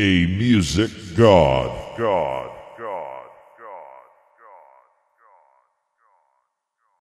a music god, god, god.